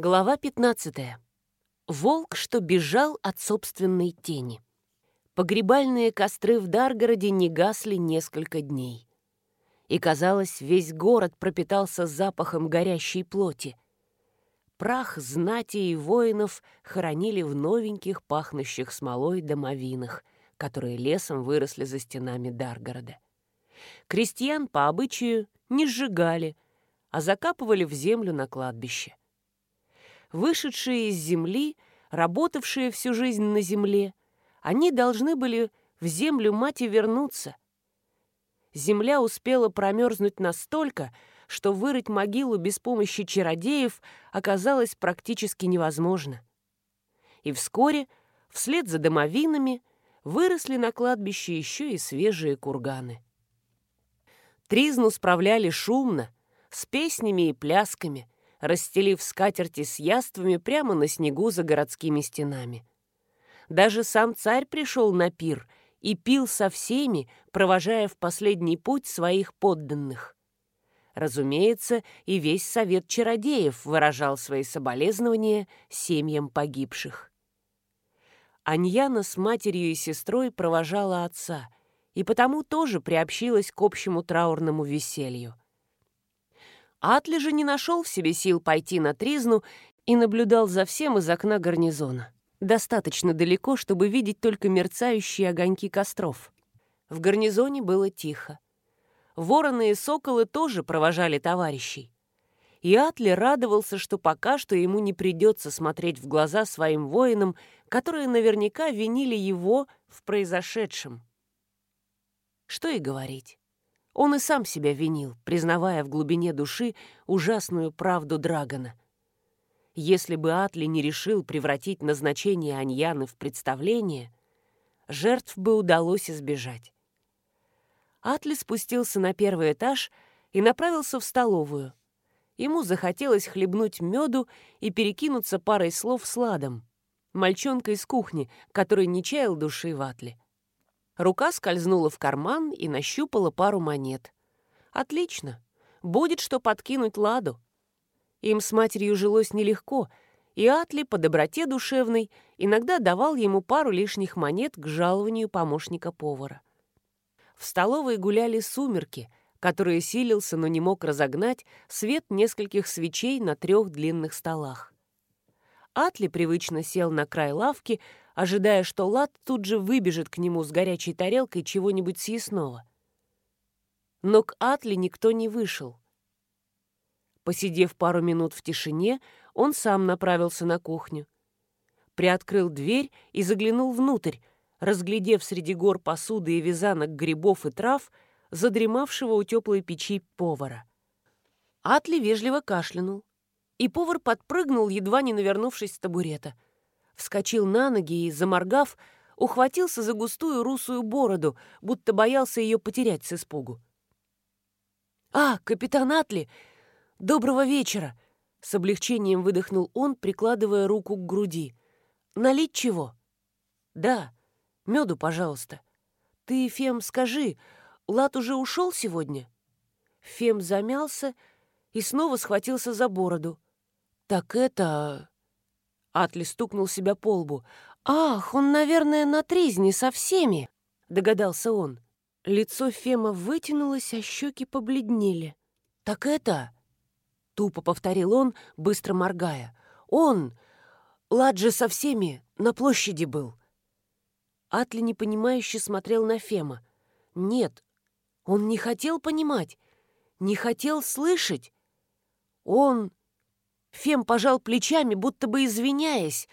Глава 15. Волк, что бежал от собственной тени. Погребальные костры в Даргороде не гасли несколько дней. И, казалось, весь город пропитался запахом горящей плоти. Прах знати и воинов хоронили в новеньких, пахнущих смолой домовинах, которые лесом выросли за стенами Даргорода. Крестьян по обычаю не сжигали, а закапывали в землю на кладбище вышедшие из земли, работавшие всю жизнь на земле, они должны были в землю мать и вернуться. Земля успела промерзнуть настолько, что вырыть могилу без помощи чародеев оказалось практически невозможно. И вскоре, вслед за домовинами, выросли на кладбище еще и свежие курганы. Тризну справляли шумно, с песнями и плясками – расстелив скатерти с яствами прямо на снегу за городскими стенами. Даже сам царь пришел на пир и пил со всеми, провожая в последний путь своих подданных. Разумеется, и весь совет чародеев выражал свои соболезнования семьям погибших. Аньяна с матерью и сестрой провожала отца, и потому тоже приобщилась к общему траурному веселью. Атли же не нашел в себе сил пойти на тризну и наблюдал за всем из окна гарнизона. Достаточно далеко, чтобы видеть только мерцающие огоньки костров. В гарнизоне было тихо. Вороны и соколы тоже провожали товарищей. И Атли радовался, что пока что ему не придется смотреть в глаза своим воинам, которые наверняка винили его в произошедшем. Что и говорить. Он и сам себя винил, признавая в глубине души ужасную правду Драгона. Если бы Атли не решил превратить назначение Аньяны в представление, жертв бы удалось избежать. Атли спустился на первый этаж и направился в столовую. Ему захотелось хлебнуть меду и перекинуться парой слов с Ладом, мальчонкой из кухни, который не чаял души в Атле. Рука скользнула в карман и нащупала пару монет. Отлично. Будет что подкинуть Ладу. Им с матерью жилось нелегко, и Атли по доброте душевной иногда давал ему пару лишних монет к жалованию помощника повара. В столовой гуляли сумерки, которые силился, но не мог разогнать свет нескольких свечей на трех длинных столах. Атли привычно сел на край лавки, ожидая, что Лад тут же выбежит к нему с горячей тарелкой чего-нибудь съестного. Но к Атли никто не вышел. Посидев пару минут в тишине, он сам направился на кухню. Приоткрыл дверь и заглянул внутрь, разглядев среди гор посуды и вязанок грибов и трав задремавшего у теплой печи повара. Атли вежливо кашлянул, и повар подпрыгнул, едва не навернувшись с табурета — вскочил на ноги и, заморгав, ухватился за густую русую бороду, будто боялся ее потерять с испугу. «А, капитан Атли! Доброго вечера!» С облегчением выдохнул он, прикладывая руку к груди. «Налить чего?» «Да, меду, пожалуйста. Ты, Фем, скажи, Лат уже ушел сегодня?» Фем замялся и снова схватился за бороду. «Так это...» Атли стукнул себя по лбу. «Ах, он, наверное, на тризне со всеми!» — догадался он. Лицо Фема вытянулось, а щеки побледнели. «Так это...» — тупо повторил он, быстро моргая. «Он... Ладжи со всеми на площади был». Атли непонимающе смотрел на Фема. «Нет, он не хотел понимать, не хотел слышать. Он Фем пожал плечами, будто бы извиняясь,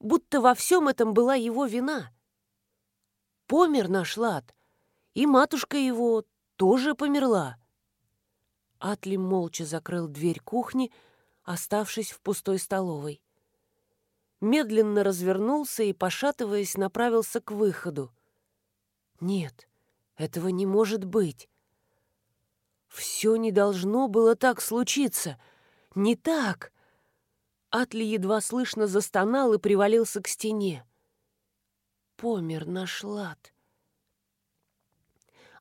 будто во всем этом была его вина. Помер наш лад, и матушка его тоже померла. Атли молча закрыл дверь кухни, оставшись в пустой столовой. Медленно развернулся и, пошатываясь, направился к выходу. Нет, этого не может быть. Все не должно было так случиться — не так!» Атли едва слышно застонал и привалился к стене. Помер наш лад.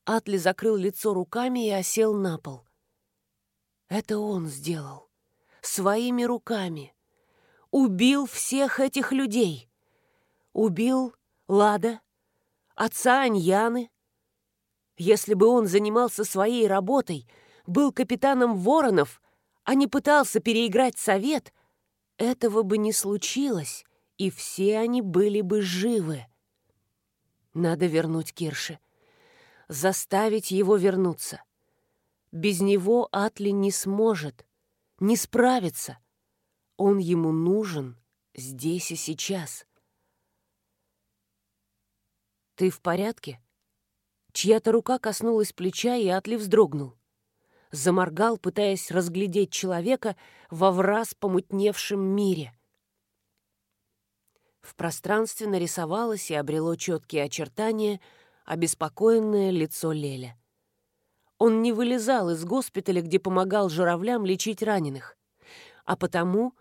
Атли закрыл лицо руками и осел на пол. Это он сделал. Своими руками. убил всех этих людей. Убил Лада, отца Аньяны. Если бы он занимался своей работой, был капитаном Воронов, а не пытался переиграть совет, этого бы не случилось, и все они были бы живы. Надо вернуть Кирше. Заставить его вернуться. Без него Атли не сможет, не справится. Он ему нужен здесь и сейчас. «Ты в порядке?» Чья-то рука коснулась плеча, и Атли вздрогнул. Заморгал, пытаясь разглядеть человека во враз помутневшем мире. В пространстве нарисовалось и обрело четкие очертания обеспокоенное лицо Леля. Он не вылезал из госпиталя, где помогал журавлям лечить раненых, а потому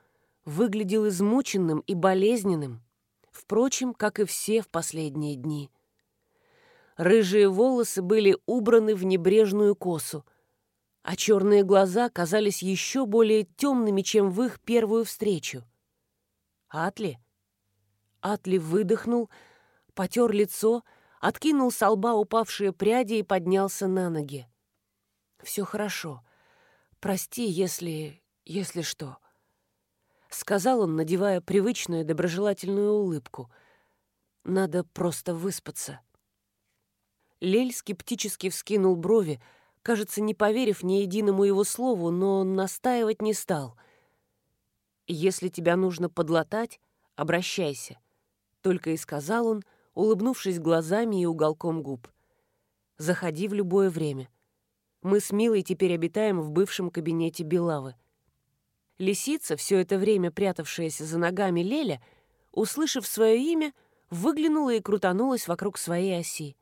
выглядел измученным и болезненным, впрочем, как и все в последние дни. Рыжие волосы были убраны в небрежную косу, а черные глаза казались еще более темными, чем в их первую встречу. «Атли?» Атли выдохнул, потер лицо, откинул с лба упавшие пряди и поднялся на ноги. «Все хорошо. Прости, если... если что». Сказал он, надевая привычную доброжелательную улыбку. «Надо просто выспаться». Лель скептически вскинул брови, кажется, не поверив ни единому его слову, но настаивать не стал. «Если тебя нужно подлатать, обращайся», — только и сказал он, улыбнувшись глазами и уголком губ. «Заходи в любое время. Мы с Милой теперь обитаем в бывшем кабинете Белавы». Лисица, все это время прятавшаяся за ногами Леля, услышав свое имя, выглянула и крутанулась вокруг своей оси.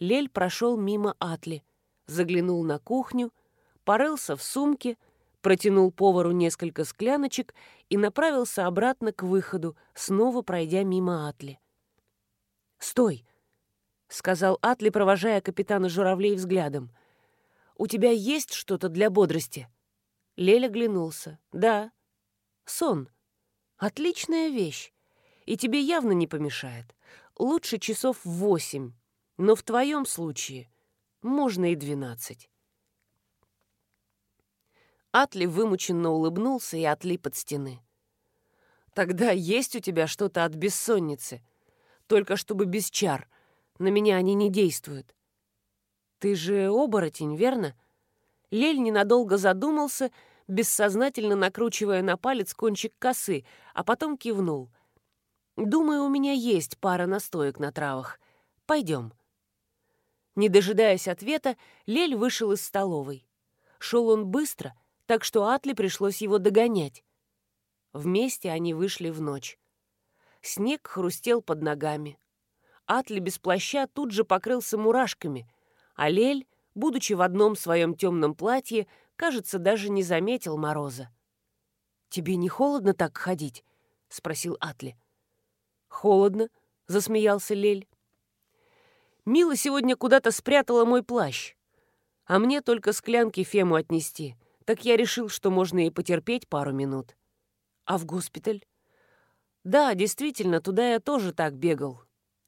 Лель прошел мимо Атли, заглянул на кухню, порылся в сумке, протянул повару несколько скляночек и направился обратно к выходу, снова пройдя мимо Атли. «Стой!» — сказал Атли, провожая капитана журавлей взглядом. «У тебя есть что-то для бодрости?» Лель оглянулся. «Да. Сон. Отличная вещь. И тебе явно не помешает. Лучше часов восемь, но в твоем случае можно и двенадцать». Атли вымученно улыбнулся и отлип от стены. «Тогда есть у тебя что-то от бессонницы. Только чтобы без чар. На меня они не действуют. Ты же оборотень, верно?» Лель ненадолго задумался, бессознательно накручивая на палец кончик косы, а потом кивнул. «Думаю, у меня есть пара настоек на травах. Пойдем». Не дожидаясь ответа, Лель вышел из столовой. Шел он быстро, так что Атли пришлось его догонять. Вместе они вышли в ночь. Снег хрустел под ногами. Атли без плаща тут же покрылся мурашками, а Лель будучи в одном своем темном платье, кажется, даже не заметил мороза. «Тебе не холодно так ходить?» — спросил Атли. «Холодно», — засмеялся Лель. «Мила сегодня куда-то спрятала мой плащ, а мне только склянки Фему отнести, так я решил, что можно и потерпеть пару минут. А в госпиталь?» «Да, действительно, туда я тоже так бегал.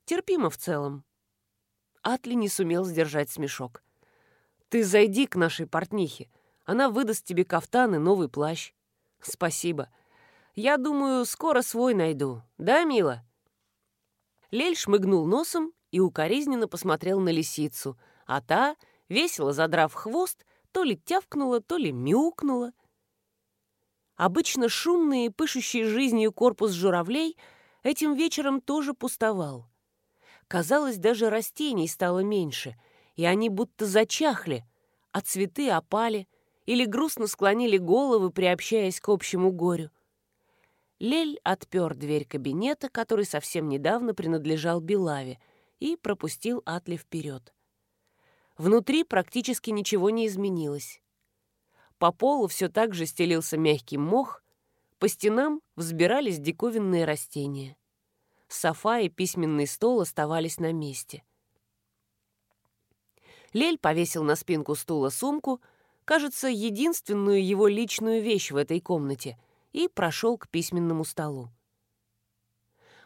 Терпимо в целом». Атли не сумел сдержать смешок. Ты зайди к нашей портнихе. Она выдаст тебе кафтан и новый плащ. Спасибо. Я думаю, скоро свой найду. Да, мила?» Лель шмыгнул носом и укоризненно посмотрел на лисицу, а та, весело задрав хвост, то ли тявкнула, то ли мяукнула. Обычно шумный и пышущий жизнью корпус журавлей этим вечером тоже пустовал. Казалось, даже растений стало меньше — и они будто зачахли, а цветы опали или грустно склонили головы, приобщаясь к общему горю. Лель отпер дверь кабинета, который совсем недавно принадлежал Белаве, и пропустил Атли вперед. Внутри практически ничего не изменилось. По полу все так же стелился мягкий мох, по стенам взбирались диковинные растения. Софа и письменный стол оставались на месте. Лель повесил на спинку стула сумку, кажется, единственную его личную вещь в этой комнате, и прошел к письменному столу.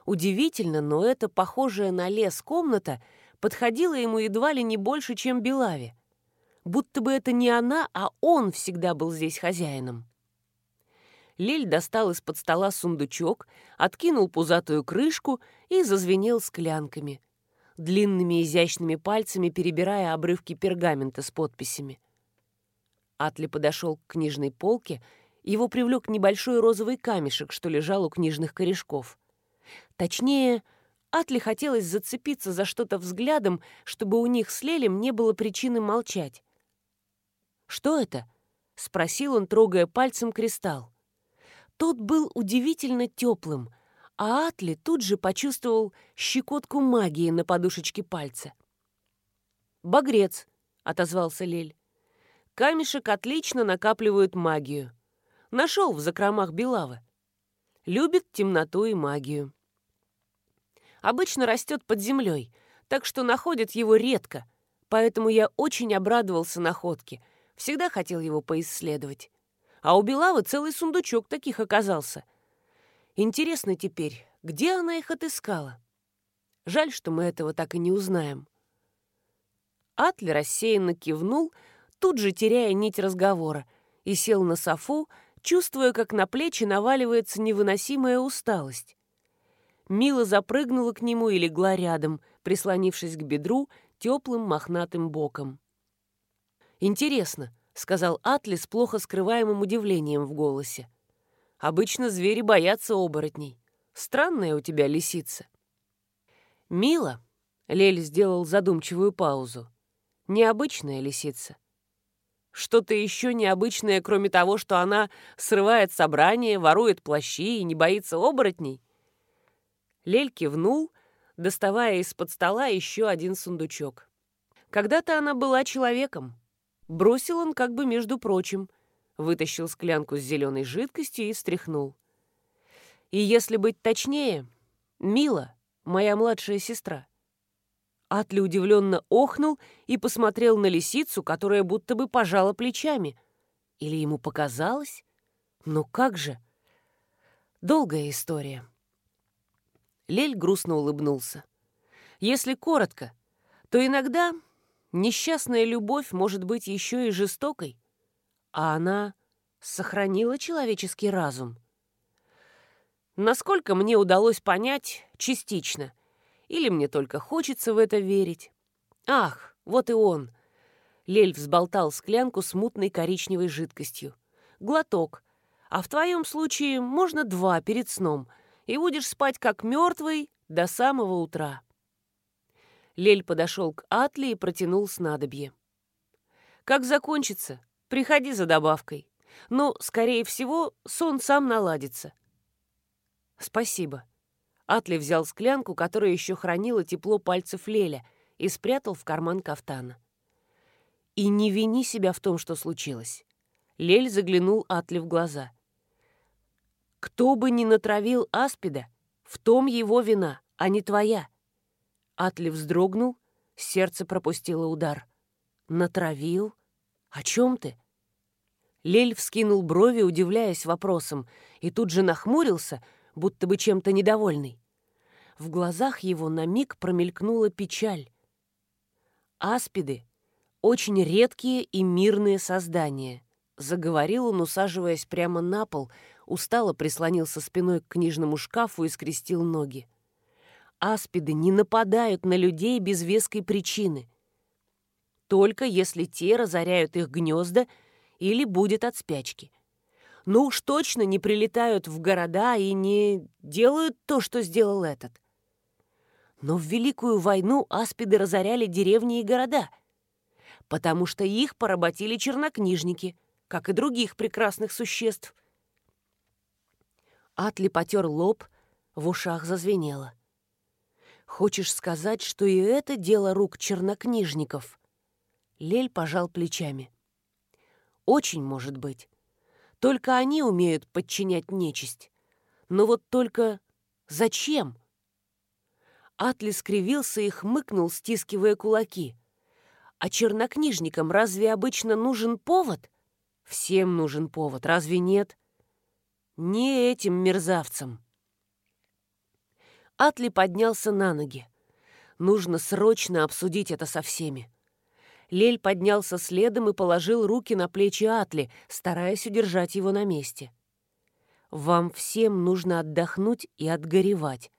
Удивительно, но эта похожая на лес комната подходила ему едва ли не больше, чем Белаве. Будто бы это не она, а он всегда был здесь хозяином. Лель достал из-под стола сундучок, откинул пузатую крышку и зазвенел склянками, длинными изящными пальцами перебирая обрывки пергамента с подписями. Атли подошел к книжной полке, его привлек небольшой розовый камешек, что лежал у книжных корешков. Точнее, Атли хотелось зацепиться за что-то взглядом, чтобы у них с Лелем не было причины молчать. «Что это?» — спросил он, трогая пальцем кристалл. Тот был удивительно теплым, а Атли тут же почувствовал щекотку магии на подушечке пальца. «Багрец», — отозвался Лель. «Камешек отлично накапливает магию. Нашел в закромах Белавы. Любит темноту и магию. Обычно растет под землей, так что находят его редко, поэтому я очень обрадовался находке, всегда хотел его поисследовать. А у Белавы целый сундучок таких оказался. Интересно теперь, где она их отыскала? Жаль, что мы этого так и не узнаем. Атли рассеянно кивнул, тут же теряя нить разговора, и сел на софу, чувствуя, как на плечи наваливается невыносимая усталость. Мила запрыгнула к нему и легла рядом, прислонившись к бедру теплым мохнатым боком. «Интересно», — сказал Атли с плохо скрываемым удивлением в голосе. «Обычно звери боятся оборотней. Странная у тебя лисица». «Мила», — Лель сделал задумчивую паузу, — «необычная лисица. Что-то еще необычное, кроме того, что она срывает собрание, ворует плащи и не боится оборотней?» Лель кивнул, доставая из-под стола еще один сундучок. Когда-то она была человеком. Бросил он как бы между прочим. Вытащил склянку с зеленой жидкостью и встряхнул. И если быть точнее, Мила, моя младшая сестра. Атли удивленно охнул и посмотрел на лисицу, которая будто бы пожала плечами. Или ему показалось? Ну как же? Долгая история. Лель грустно улыбнулся. Если коротко, то иногда несчастная любовь может быть еще и жестокой, а она сохранила человеческий разум. Насколько мне удалось понять, частично. Или мне только хочется в это верить. Ах, вот и он. Лель взболтал склянку с мутной коричневой жидкостью. Глоток. А в твоем случае можно два перед сном — и будешь спать как мертвый до самого утра. Лель подошел к Атли и протянул снадобье. «Как закончится, приходи за добавкой. Но, скорее всего, сон сам наладится». «Спасибо». Атли взял склянку, которая еще хранила тепло пальцев Леля, и спрятал в карман кафтана. «И не вини себя в том, что случилось». Лель заглянул Атли в глаза – кто бы ни натравил аспида, в том его вина, а не твоя. Атли вздрогнул, сердце пропустило удар. Натравил? О чем ты? Лель вскинул брови, удивляясь вопросом, и тут же нахмурился, будто бы чем-то недовольный. В глазах его на миг промелькнула печаль. Аспиды — очень редкие и мирные создания, заговорил он, усаживаясь прямо на пол — устало прислонился спиной к книжному шкафу и скрестил ноги. Аспиды не нападают на людей без веской причины. Только если те разоряют их гнезда или будет от спячки. Но уж точно не прилетают в города и не делают то, что сделал этот. Но в Великую войну аспиды разоряли деревни и города, потому что их поработили чернокнижники, как и других прекрасных существ. Атли потер лоб, в ушах зазвенело. «Хочешь сказать, что и это дело рук чернокнижников?» Лель пожал плечами. «Очень может быть. Только они умеют подчинять нечисть. Но вот только зачем?» Атли скривился и хмыкнул, стискивая кулаки. «А чернокнижникам разве обычно нужен повод?» «Всем нужен повод, разве нет?» Не этим мерзавцам. Атли поднялся на ноги. Нужно срочно обсудить это со всеми. Лель поднялся следом и положил руки на плечи Атли, стараясь удержать его на месте. «Вам всем нужно отдохнуть и отгоревать.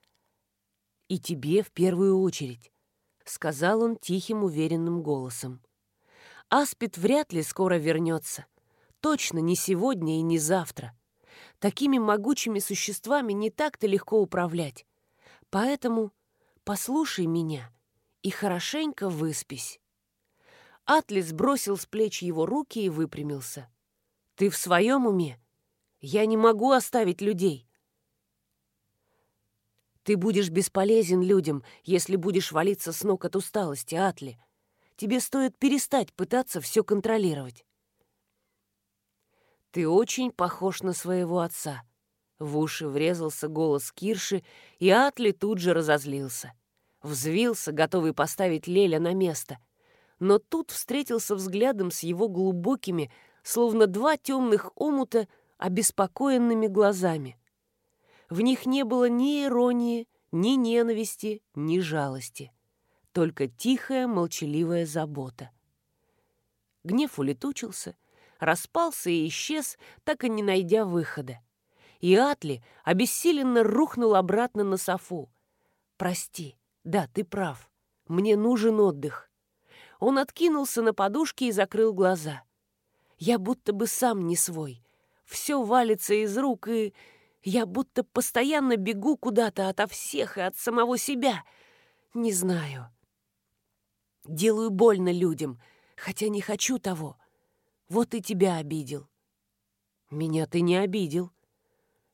И тебе в первую очередь», — сказал он тихим, уверенным голосом. «Аспид вряд ли скоро вернется. Точно не сегодня и не завтра. Такими могучими существами не так-то легко управлять. Поэтому послушай меня и хорошенько выспись». Атлис бросил с плеч его руки и выпрямился. «Ты в своем уме? Я не могу оставить людей». «Ты будешь бесполезен людям, если будешь валиться с ног от усталости, Атли. Тебе стоит перестать пытаться все контролировать». «Ты очень похож на своего отца», в уши врезался голос Кирши, и Атли тут же разозлился. Взвился, готовый поставить Леля на место. Но тут встретился взглядом с его глубокими, словно два темных омута, обеспокоенными глазами. В них не было ни иронии, ни ненависти, ни жалости. Только тихая, молчаливая забота. Гнев улетучился, распался и исчез, так и не найдя выхода и Атли обессиленно рухнул обратно на софу. «Прости, да, ты прав. Мне нужен отдых». Он откинулся на подушке и закрыл глаза. «Я будто бы сам не свой. Все валится из рук, и я будто постоянно бегу куда-то ото всех и от самого себя. Не знаю. Делаю больно людям, хотя не хочу того. Вот и тебя обидел». «Меня ты не обидел»,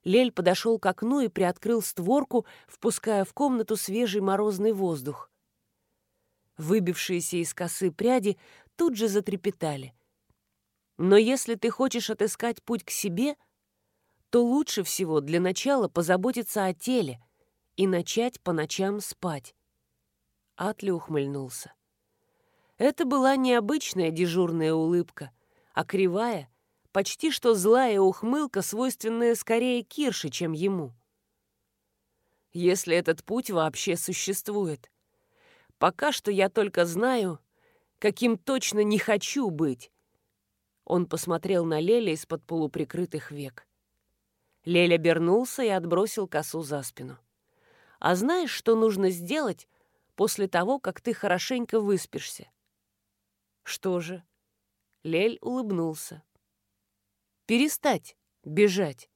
Лель подошел к окну и приоткрыл створку, впуская в комнату свежий морозный воздух. Выбившиеся из косы пряди тут же затрепетали. Но если ты хочешь отыскать путь к себе, то лучше всего для начала позаботиться о теле и начать по ночам спать. Атли ухмыльнулся. Это была необычная дежурная улыбка, а кривая — почти что злая ухмылка, свойственная скорее Кирше, чем ему. Если этот путь вообще существует. Пока что я только знаю, каким точно не хочу быть. Он посмотрел на Леля из-под полуприкрытых век. Лель обернулся и отбросил косу за спину. «А знаешь, что нужно сделать после того, как ты хорошенько выспишься?» «Что же?» Лель улыбнулся перестать бежать.